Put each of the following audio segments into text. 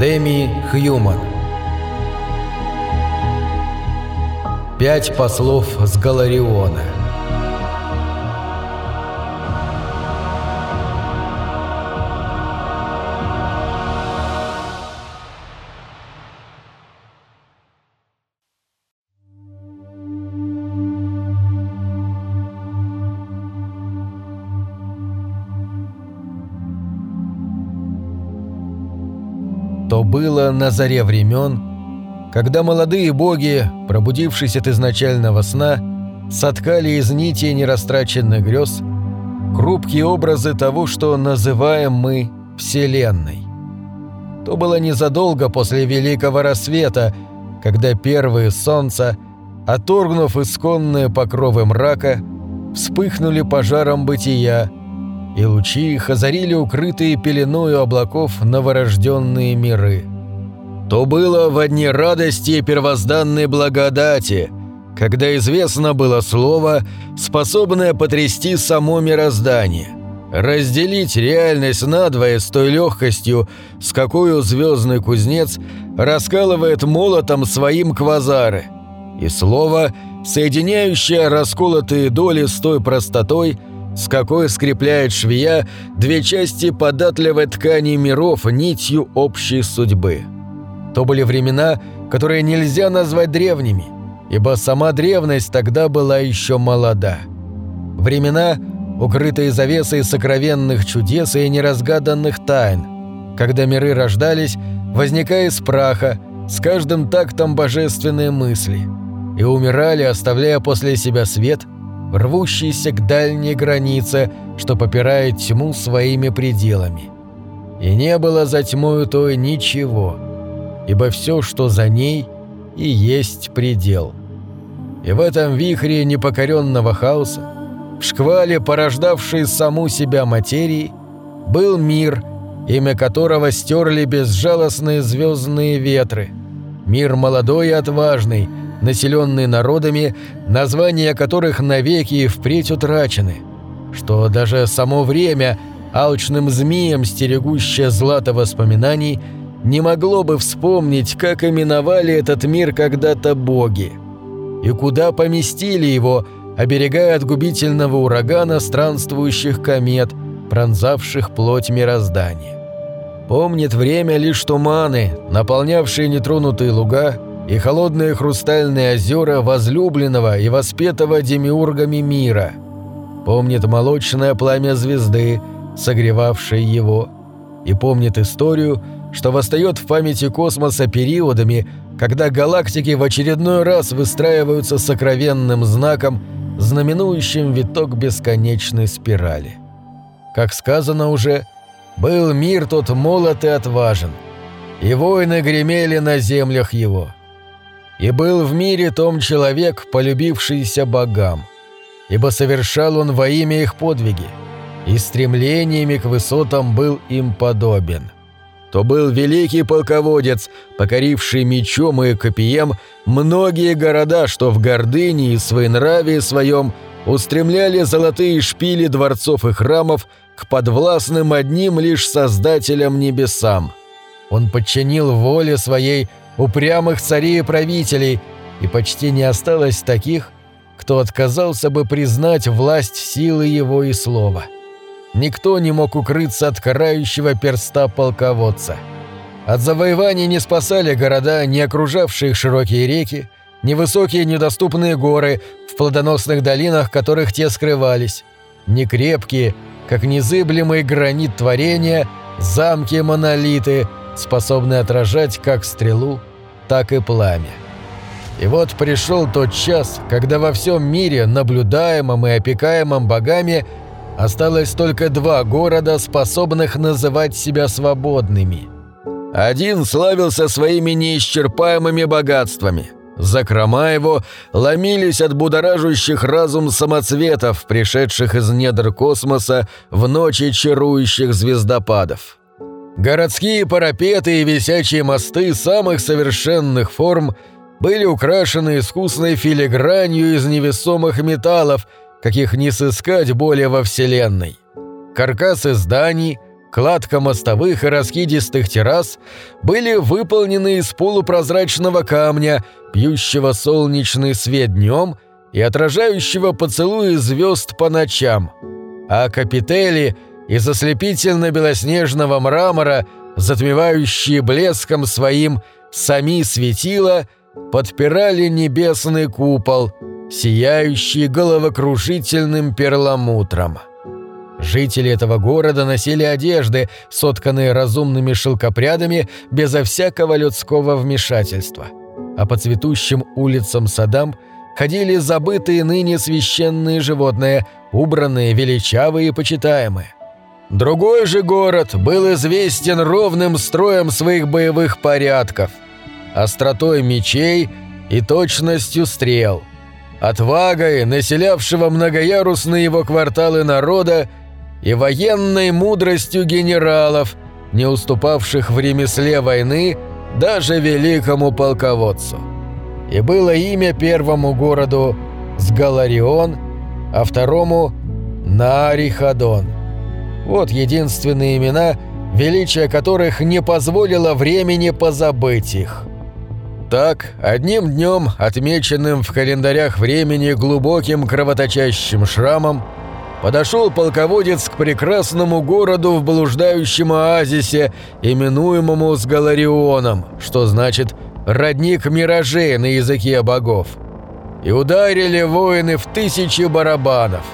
Деми Хьюман. Пять послов с Галариона на заре времен, когда молодые боги, пробудившись от изначального сна, соткали из нити нерастраченных грез хрупкие образы того, что называем мы Вселенной. То было незадолго после Великого Рассвета, когда первые солнца, оторгнув исконные покровы мрака, вспыхнули пожаром бытия, и лучи их озарили укрытые пеленою облаков новорожденные миры. То было в одни радости и первозданной благодати, когда известно было слово, способное потрясти само мироздание, разделить реальность надвое с той легкостью, с какой звездный кузнец раскалывает молотом своим квазары, и слово, соединяющее расколотые доли с той простотой, с какой скрепляет швея две части податливой ткани миров нитью общей судьбы. То были времена, которые нельзя назвать древними, ибо сама древность тогда была еще молода. Времена, укрытые завесой сокровенных чудес и неразгаданных тайн, когда миры рождались, возникая из праха, с каждым тактом божественной мысли, и умирали, оставляя после себя свет – рвущийся к дальней границе, что попирает тьму своими пределами. И не было за тьмою той ничего, ибо все, что за ней, и есть предел. И в этом вихре непокоренного хаоса, в шквале, порождавшей саму себя материи, был мир, имя которого стерли безжалостные звездные ветры. Мир молодой и отважный – населенные народами, названия которых навеки и впредь утрачены, что даже само время, алчным змеем стерегущее злато воспоминаний, не могло бы вспомнить, как именовали этот мир когда-то боги, и куда поместили его, оберегая от губительного урагана странствующих комет, пронзавших плоть мироздания. Помнит время лишь туманы, наполнявшие нетронутые луга, и холодные хрустальные озера возлюбленного и воспетого демиургами мира. Помнит молочное пламя звезды, согревавшее его, и помнит историю, что восстает в памяти космоса периодами, когда галактики в очередной раз выстраиваются сокровенным знаком, знаменующим виток бесконечной спирали. Как сказано уже, был мир тот молод и отважен, и воины гремели на землях его – и был в мире том человек, полюбившийся богам, ибо совершал он во имя их подвиги, и стремлениями к высотам был им подобен. То был великий полководец, покоривший мечом и копьем многие города, что в гордыне и своенравии своем устремляли золотые шпили дворцов и храмов к подвластным одним лишь создателям небесам. Он подчинил воле своей упрямых царей и правителей, и почти не осталось таких, кто отказался бы признать власть силы его и слова. Никто не мог укрыться от карающего перста полководца. От завоеваний не спасали города, не окружавшие широкие реки, невысокие недоступные горы, в плодоносных долинах которых те скрывались, не крепкие, как незыблемый гранит творения, замки-монолиты, способные отражать как стрелу, так и пламя. И вот пришел тот час, когда во всем мире, наблюдаемом и опекаемом богами, осталось только два города, способных называть себя свободными. Один славился своими неисчерпаемыми богатствами. Закрома его ломились от будоражащих разум самоцветов, пришедших из недр космоса в ночи чарующих звездопадов. Городские парапеты и висячие мосты самых совершенных форм были украшены искусной филигранью из невесомых металлов, каких не сыскать более во Вселенной. Каркасы зданий, Кладка мостовых и раскидистых террас были выполнены из полупрозрачного камня, пьющего солнечный свет днем и отражающего поцелуи звезд по ночам. А капители из ослепительно-белоснежного мрамора, затмевающие блеском своим сами светила, подпирали небесный купол, сияющий головокружительным перламутром. Жители этого города носили одежды, сотканные разумными шелкопрядами, безо всякого людского вмешательства. А по цветущим улицам садам ходили забытые ныне священные животные, убранные, величавые и почитаемые. Другой же город был известен ровным строем своих боевых порядков, остротой мечей и точностью стрел, отвагой населявшего многоярусные его кварталы народа и военной мудростью генералов, не уступавших в ремесле войны даже великому полководцу. И было имя первому городу Сгаларион, а второму Нарихадон. Вот единственные имена, величие которых не позволило времени позабыть их. Так, одним днем, отмеченным в календарях времени глубоким кровоточащим шрамом, подошел полководец к прекрасному городу в блуждающем оазисе, именуемому Сгаларионом, что значит «родник миражей» на языке богов. И ударили воины в тысячи барабанов.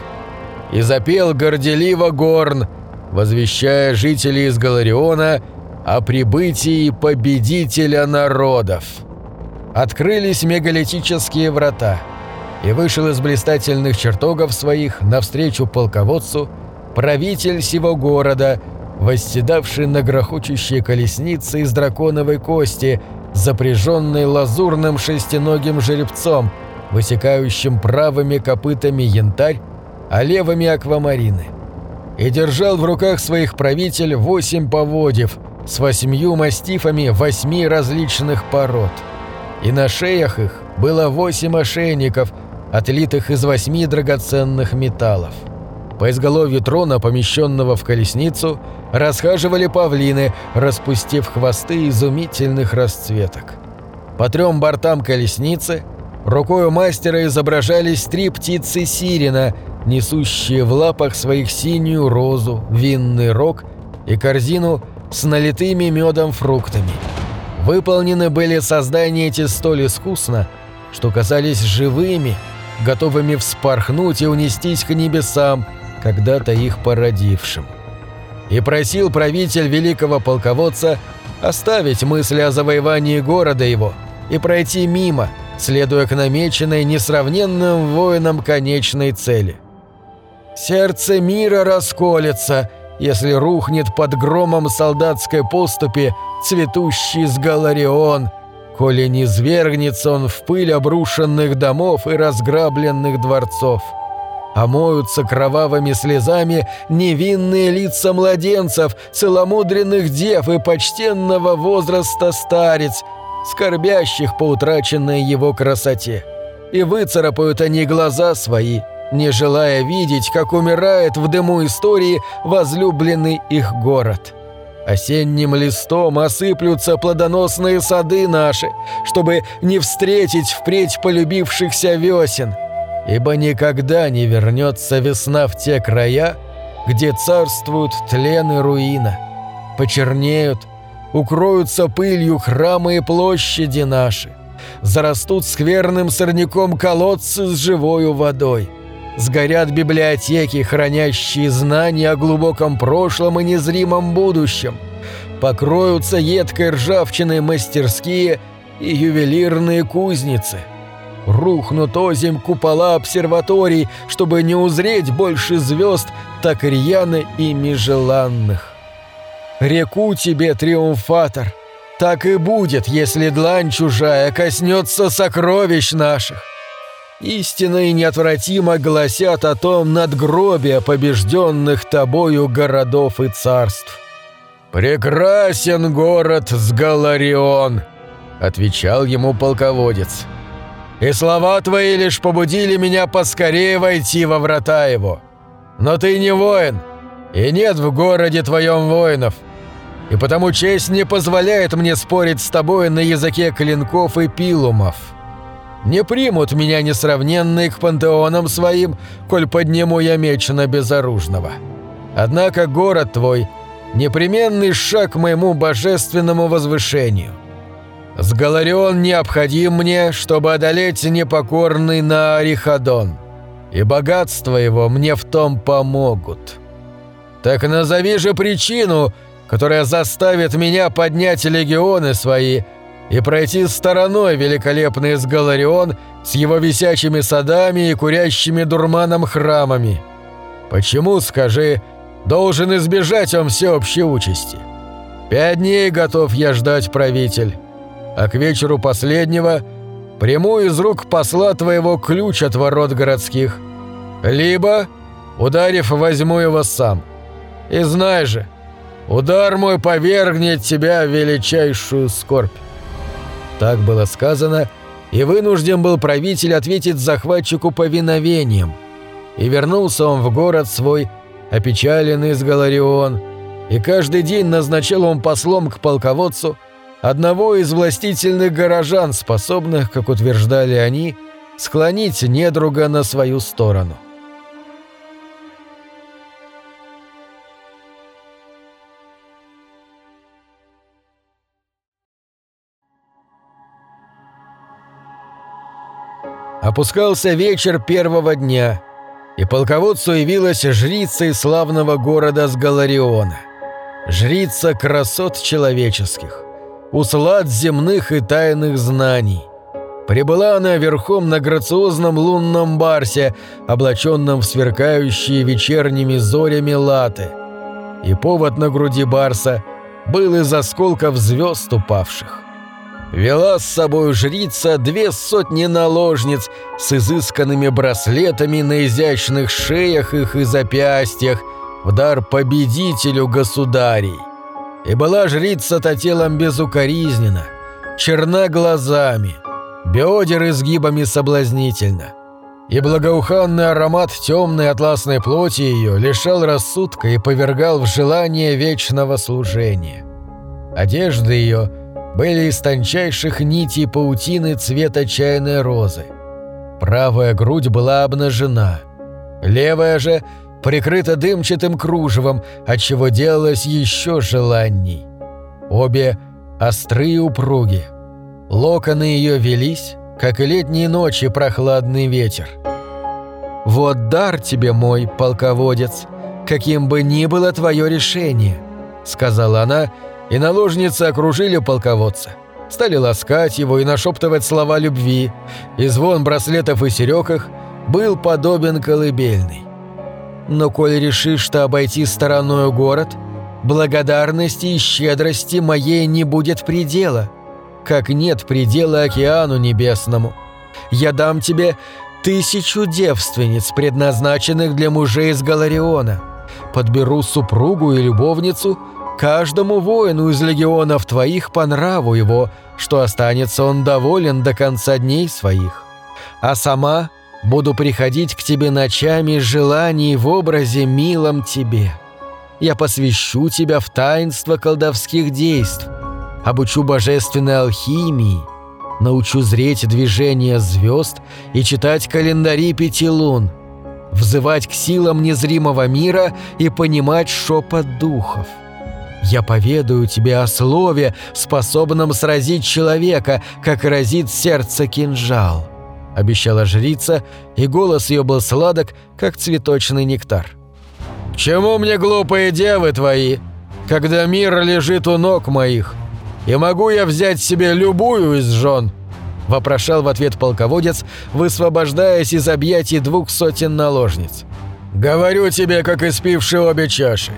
И запел горделиво горн, возвещая жителей из Галариона о прибытии победителя народов. Открылись мегалитические врата – и вышел из блистательных чертогов своих навстречу полководцу правитель сего города, восседавший на грохочущей колеснице из драконовой кости, запряженной лазурным шестиногим жеребцом, высекающим правыми копытами янтарь, а левыми аквамарины. И держал в руках своих правитель восемь поводьев с восьмью мастифами восьми различных пород. И на шеях их было восемь ошейников – отлитых из восьми драгоценных металлов. По изголовью трона, помещенного в колесницу, расхаживали павлины, распустив хвосты изумительных расцветок. По трем бортам колесницы рукою мастера изображались три птицы сирена, несущие в лапах своих синюю розу, винный рог и корзину с налитыми медом фруктами. Выполнены были создания эти столь искусно, что казались живыми – готовыми вспорхнуть и унестись к небесам, когда-то их породившим. И просил правитель великого полководца оставить мысли о завоевании города его и пройти мимо, следуя к намеченной несравненным воинам конечной цели. «Сердце мира расколется», если рухнет под громом солдатской поступи цветущий сгаларион, коли не свергнется он в пыль обрушенных домов и разграбленных дворцов. Омоются кровавыми слезами невинные лица младенцев, целомудренных дев и почтенного возраста старец, скорбящих по утраченной его красоте. И выцарапают они глаза свои, не желая видеть, как умирает в дыму истории возлюбленный их город». Осенним листом осыплются плодоносные сады наши, чтобы не встретить впредь полюбившихся весен, ибо никогда не вернется весна в те края, где царствуют тлен и руина. Почернеют, укроются пылью храмы и площади наши, зарастут скверным сорняком колодцы с живою водой. Сгорят библиотеки, хранящие знания о глубоком прошлом и незримом будущем. Покроются едкой ржавчиной мастерские и ювелирные кузницы. Рухнут озимь купола обсерваторий, чтобы не узреть больше звезд, так рьяно ими желанных. Реку тебе, триумфатор, так и будет, если длань чужая коснется сокровищ наших. Истинно и неотвратимо гласят о том надгробие побежденных тобою городов и царств. «Прекрасен город Сгаларион», — отвечал ему полководец. «И слова твои лишь побудили меня поскорее войти во врата его. Но ты не воин, и нет в городе твоем воинов, и потому честь не позволяет мне спорить с тобой на языке клинков и пилумов. Не примут меня несравненные к пантеонам своим, коль подниму я меч на безоружного. Однако город твой — непременный шаг к моему божественному возвышению. С Галарион необходим мне, чтобы одолеть непокорный на Арихадон, и богатство его мне в том помогут. Так назови же причину, которая заставит меня поднять легионы свои — и пройти стороной великолепный Сгаларион с его висячими садами и курящими дурманом храмами. Почему, скажи, должен избежать он всеобщей участи? Пять дней готов я ждать, правитель, а к вечеру последнего приму из рук посла твоего ключ от ворот городских. Либо, ударив, возьму его сам. И знай же, удар мой повергнет тебя в величайшую скорбь. Так было сказано, и вынужден был правитель ответить захватчику повиновением. И вернулся он в город свой, опечаленный с Галарион, и каждый день назначал он послом к полководцу одного из властительных горожан, способных, как утверждали они, склонить недруга на свою сторону. Опускался вечер первого дня, и полководцу явилась жрица из славного города Сгалариона. Жрица красот человеческих, услад земных и тайных знаний. Прибыла она верхом на грациозном лунном барсе, облаченном в сверкающие вечерними зорями латы. И повод на груди барса был из осколков звезд упавших. Вела с собой жрица две сотни наложниц с изысканными браслетами на изящных шеях их и запястьях в дар победителю государей. И была жрица-то телом безукоризнена, черна глазами, бедер изгибами соблазнительно. И благоуханный аромат темной атласной плоти ее лишал рассудка и повергал в желание вечного служения. Одежда ее — были из тончайших нитей паутины цвета чайной розы. Правая грудь была обнажена, левая же прикрыта дымчатым кружевом, отчего делалось еще желанней. Обе острые упруги. Локоны ее велись, как и летние ночи прохладный ветер. «Вот дар тебе мой, полководец, каким бы ни было твое решение», — сказала она, — и наложницы окружили полководца. Стали ласкать его и нашептывать слова любви, и звон браслетов и серёг был подобен колыбельной. Но коль решишь что обойти стороною город, благодарности и щедрости моей не будет предела, как нет предела океану небесному. Я дам тебе тысячу девственниц, предназначенных для мужей из Галариона. Подберу супругу и любовницу – Каждому воину из легионов твоих по нраву его, что останется он доволен до конца дней своих. А сама буду приходить к тебе ночами желаний в образе милом тебе. Я посвящу тебя в таинство колдовских действий, обучу божественной алхимии, научу зреть движение звезд и читать календари пяти лун, взывать к силам незримого мира и понимать шепот духов. Я поведаю тебе о слове, способном сразить человека, как разит сердце кинжал», — обещала жрица, и голос ее был сладок, как цветочный нектар. «К чему мне глупые девы твои, когда мир лежит у ног моих? И могу я взять себе любую из жен?» — вопрошал в ответ полководец, высвобождаясь из объятий двух сотен наложниц. «Говорю тебе, как испивший обе чаши.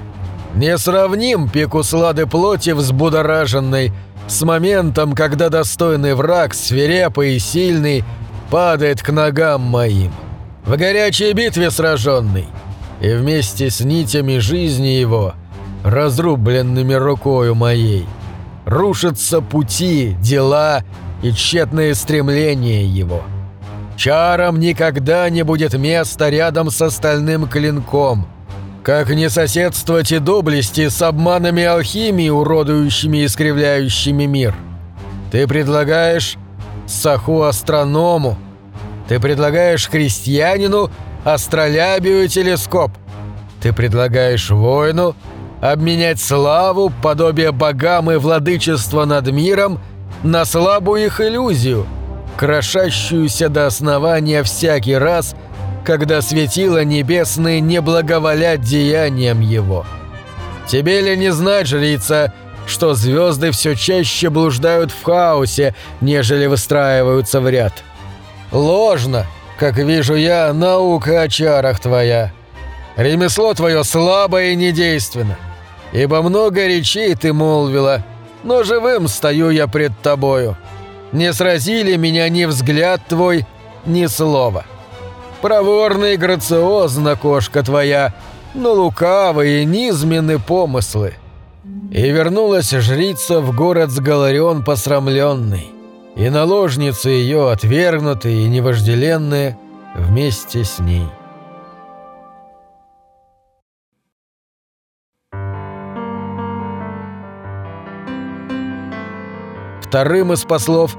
Не сравним слады плоти взбудораженной с моментом, когда достойный враг, свирепый и сильный, падает к ногам моим. В горячей битве сраженный. И вместе с нитями жизни его, разрубленными рукою моей, рушатся пути, дела и тщетные стремления его. Чаром никогда не будет места рядом с остальным клинком — Как не соседствовать и доблести с обманами алхимии, уродующими и искривляющими мир? Ты предлагаешь саху астроному. Ты предлагаешь крестьянину астролябию телескоп. Ты предлагаешь воину обменять славу, подобие богам и владычество над миром на слабую их иллюзию, крошащуюся до основания всякий раз, когда светило небесные не благоволят деяниям его. Тебе ли не знать, жрица, что звезды все чаще блуждают в хаосе, нежели выстраиваются в ряд? Ложно, как вижу я, наука о чарах твоя. Ремесло твое слабое и недейственно, ибо много речей ты молвила, но живым стою я пред тобою. Не сразили меня ни взгляд твой, ни слова. Проворно и грациозна кошка твоя, но лукавые низменны помыслы. И вернулась жрица в город с Галарион посрамленный, и наложницы ее отвергнутые и невожделенные вместе с ней. Вторым из послов,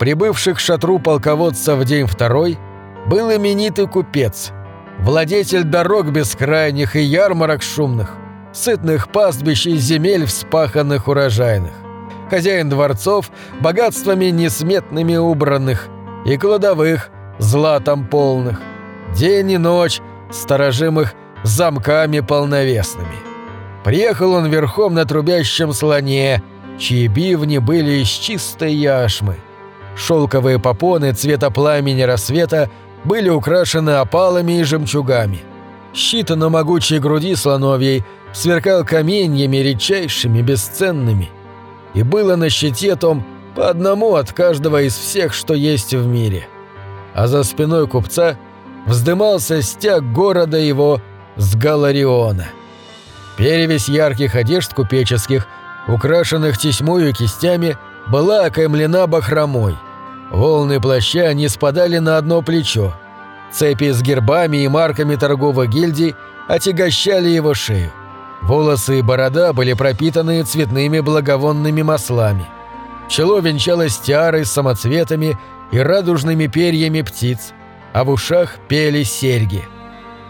прибывших к шатру полководца в день второй, был именитый купец, владетель дорог бескрайних и ярмарок шумных, сытных пастбищ и земель вспаханных урожайных, хозяин дворцов, богатствами несметными убранных, и кладовых, златом полных, день и ночь, сторожимых замками полновесными. Приехал он верхом на трубящем слоне, чьи бивни были из чистой яшмы. Шелковые попоны цвета пламени рассвета были украшены опалами и жемчугами. Щит на могучей груди слоновьей сверкал каменьями редчайшими, бесценными. И было на щите том по одному от каждого из всех, что есть в мире. А за спиной купца вздымался стяг города его с Галариона. Перевесь ярких одежд купеческих – украшенных тесьмою и кистями, была окаймлена бахромой. Волны плаща не спадали на одно плечо. Цепи с гербами и марками торговых гильдий отягощали его шею. Волосы и борода были пропитаны цветными благовонными маслами. Чело венчалось тиарой с самоцветами и радужными перьями птиц, а в ушах пели серьги.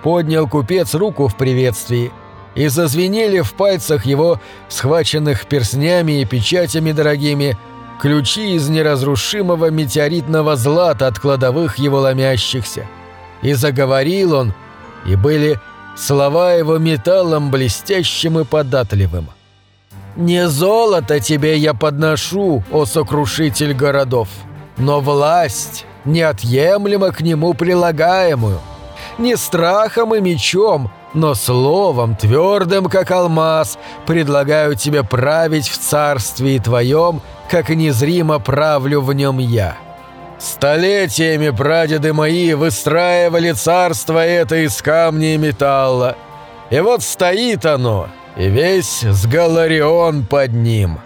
Поднял купец руку в приветствии – и зазвенели в пальцах его, схваченных перстнями и печатями дорогими, ключи из неразрушимого метеоритного злата от кладовых его ломящихся. И заговорил он, и были слова его металлом блестящим и податливым. «Не золото тебе я подношу, о сокрушитель городов, но власть, неотъемлемо к нему прилагаемую, не страхом и мечом, но словом, твердым как алмаз, предлагаю тебе править в царстве твоем, как незримо правлю в нем я. Столетиями прадеды мои выстраивали царство это из камня и металла. И вот стоит оно, и весь с Галарион под ним.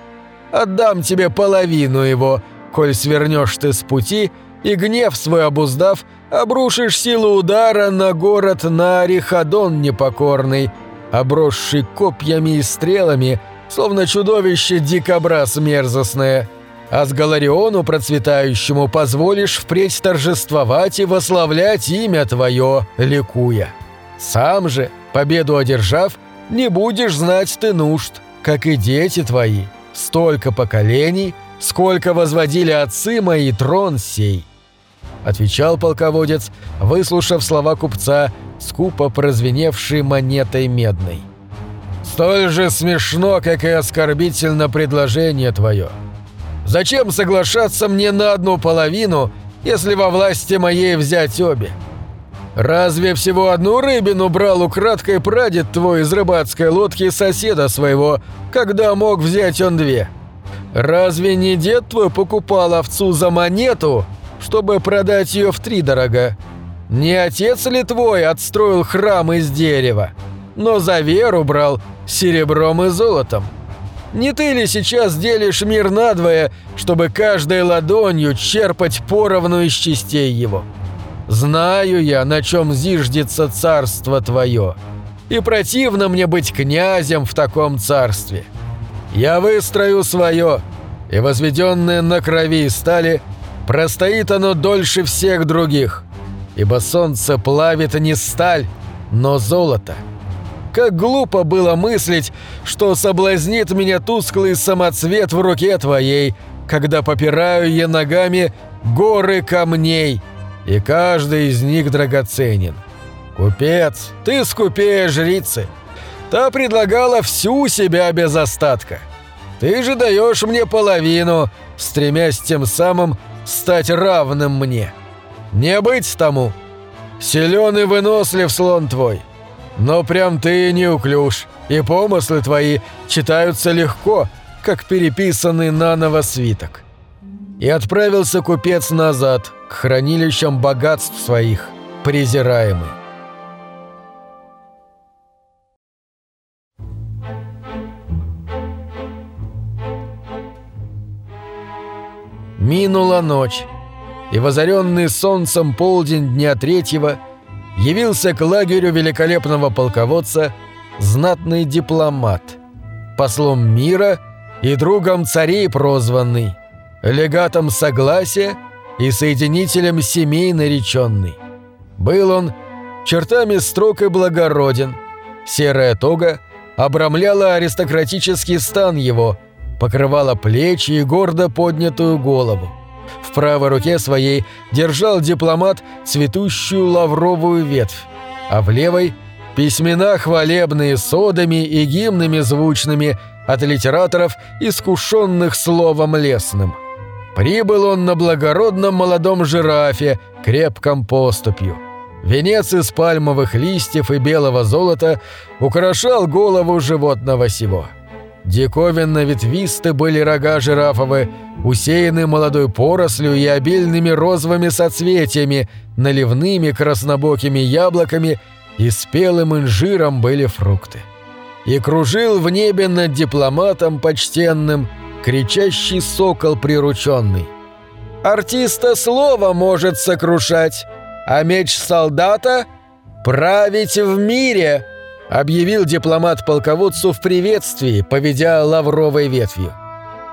Отдам тебе половину его, коль свернешь ты с пути, и гнев свой обуздав, обрушишь силу удара на город Нарихадон непокорный, обросший копьями и стрелами, словно чудовище дикобраз мерзостное. А с Галариону процветающему позволишь впредь торжествовать и вославлять имя твое, ликуя. Сам же, победу одержав, не будешь знать ты нужд, как и дети твои, столько поколений, сколько возводили отцы мои трон сей» отвечал полководец, выслушав слова купца, скупо прозвеневшей монетой медной. «Столь же смешно, как и оскорбительно предложение твое. Зачем соглашаться мне на одну половину, если во власти моей взять обе? Разве всего одну рыбину брал украдкой прадед твой из рыбацкой лодки соседа своего, когда мог взять он две? Разве не дед твой покупал овцу за монету, чтобы продать ее в три дорога. Не отец ли твой отстроил храм из дерева, но за веру брал серебром и золотом? Не ты ли сейчас делишь мир надвое, чтобы каждой ладонью черпать поровну из частей его? Знаю я, на чем зиждется царство твое. и противно мне быть князем в таком царстве. Я выстрою свое, и возведенное на крови стали, простоит оно дольше всех других, ибо солнце плавит не сталь, но золото. Как глупо было мыслить, что соблазнит меня тусклый самоцвет в руке твоей, когда попираю я ногами горы камней, и каждый из них драгоценен. Купец, ты скупее жрицы. Та предлагала всю себя без остатка. Ты же даешь мне половину, стремясь тем самым стать равным мне. Не быть тому. Силен и вынослив слон твой. Но прям ты неуклюж, и помыслы твои читаются легко, как переписанный наново свиток. И отправился купец назад, к хранилищам богатств своих, презираемый. Минула ночь, и возоренный солнцем полдень дня третьего явился к лагерю великолепного полководца знатный дипломат, послом мира и другом царей прозванный, легатом согласия и соединителем семей нареченный. Был он чертами строг и благороден, серая тога обрамляла аристократический стан его – покрывала плечи и гордо поднятую голову. В правой руке своей держал дипломат цветущую лавровую ветвь, а в левой – письмена хвалебные содами и гимнами звучными от литераторов, искушенных словом лесным. Прибыл он на благородном молодом жирафе, крепком поступью. Венец из пальмовых листьев и белого золота украшал голову животного сего. Диковинно ветвисты были рога жирафовы, усеяны молодой порослью и обильными розовыми соцветиями, наливными краснобокими яблоками и спелым инжиром были фрукты. И кружил в небе над дипломатом почтенным кричащий сокол прирученный. «Артиста слово может сокрушать, а меч солдата — править в мире!» Объявил дипломат полководцу в приветствии, поведя лавровой ветвью.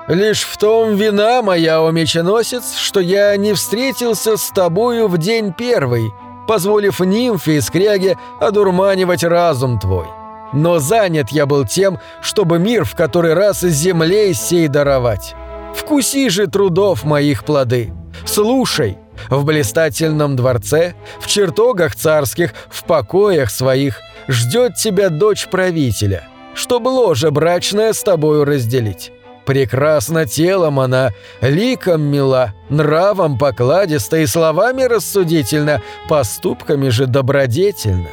«Лишь в том вина моя, о меченосец, что я не встретился с тобою в день первый, позволив нимфе и скряге одурманивать разум твой. Но занят я был тем, чтобы мир в который раз землей сей даровать. Вкуси же трудов моих плоды. Слушай, в блистательном дворце, в чертогах царских, в покоях своих – ждет тебя дочь правителя, чтобы ложе брачное с тобою разделить. Прекрасно телом она, ликом мила, нравом покладиста и словами рассудительно, поступками же добродетельно.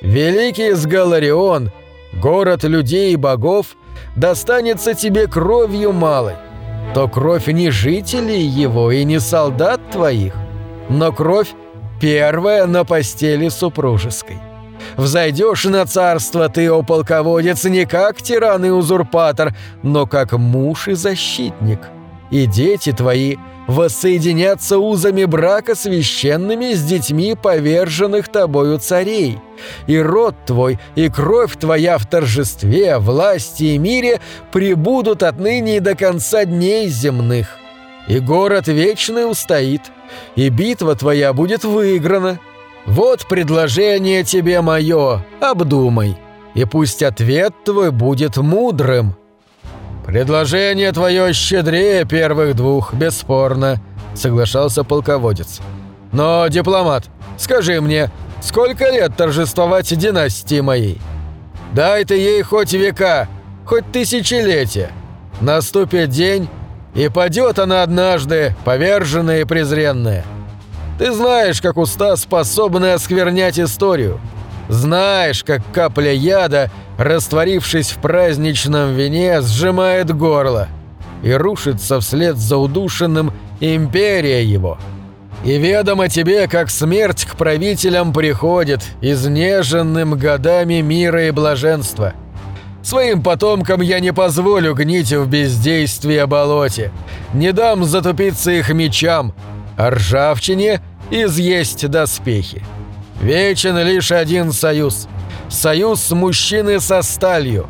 Великий Сгаларион, город людей и богов, достанется тебе кровью малой. То кровь не жителей его и не солдат твоих, но кровь первая на постели супружеской. Взойдешь на царство ты, о полководец, не как тиран и узурпатор, но как муж и защитник. И дети твои воссоединятся узами брака священными с детьми поверженных тобою царей. И род твой, и кровь твоя в торжестве, власти и мире прибудут отныне и до конца дней земных. И город вечный устоит, и битва твоя будет выиграна, вот предложение тебе мое, обдумай, и пусть ответ твой будет мудрым». «Предложение твое щедрее первых двух, бесспорно», — соглашался полководец. «Но, дипломат, скажи мне, сколько лет торжествовать династии моей? Дай ты ей хоть века, хоть тысячелетия. Наступит день, и падет она однажды, поверженная и презренная. Ты знаешь, как уста способны осквернять историю. Знаешь, как капля яда, растворившись в праздничном вине, сжимает горло и рушится вслед за удушенным империя его. И ведомо тебе, как смерть к правителям приходит, изнеженным годами мира и блаженства. Своим потомкам я не позволю гнить в бездействии о болоте, не дам затупиться их мечам, а ржавчине изъесть доспехи. Вечен лишь один союз. союз мужчины со сталью.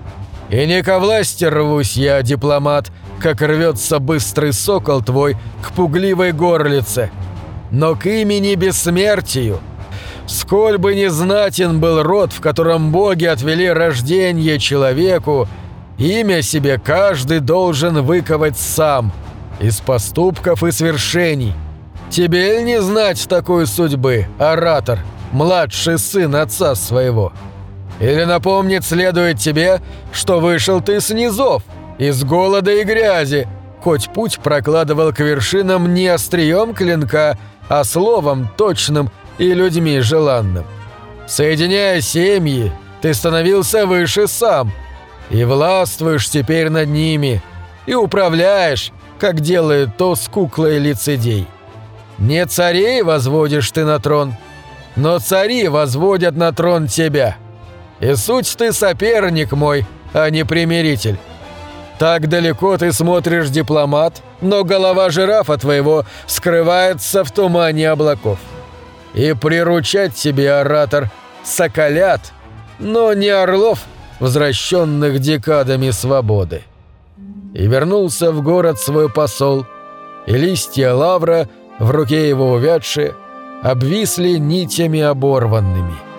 И не ко власти рвусь я, дипломат, как рвется быстрый сокол твой к пугливой горлице, но к имени бессмертию. Сколь бы не знатен был род, в котором боги отвели рождение человеку, имя себе каждый должен выковать сам, из поступков и свершений. Тебе не знать такой судьбы, оратор, младший сын отца своего?» Или напомнить следует тебе, что вышел ты с низов, из голода и грязи, хоть путь прокладывал к вершинам не острием клинка, а словом точным и людьми желанным. Соединяя семьи, ты становился выше сам, и властвуешь теперь над ними, и управляешь, как делает то с куклой лицедей. Не царей возводишь ты на трон, но цари возводят на трон тебя». И суть ты соперник мой, а не примиритель. Так далеко ты смотришь, дипломат, но голова жирафа твоего скрывается в тумане облаков. И приручать тебе, оратор, соколят, но не орлов, возвращенных декадами свободы. И вернулся в город свой посол, и листья лавра, в руке его увядшие, обвисли нитями оборванными –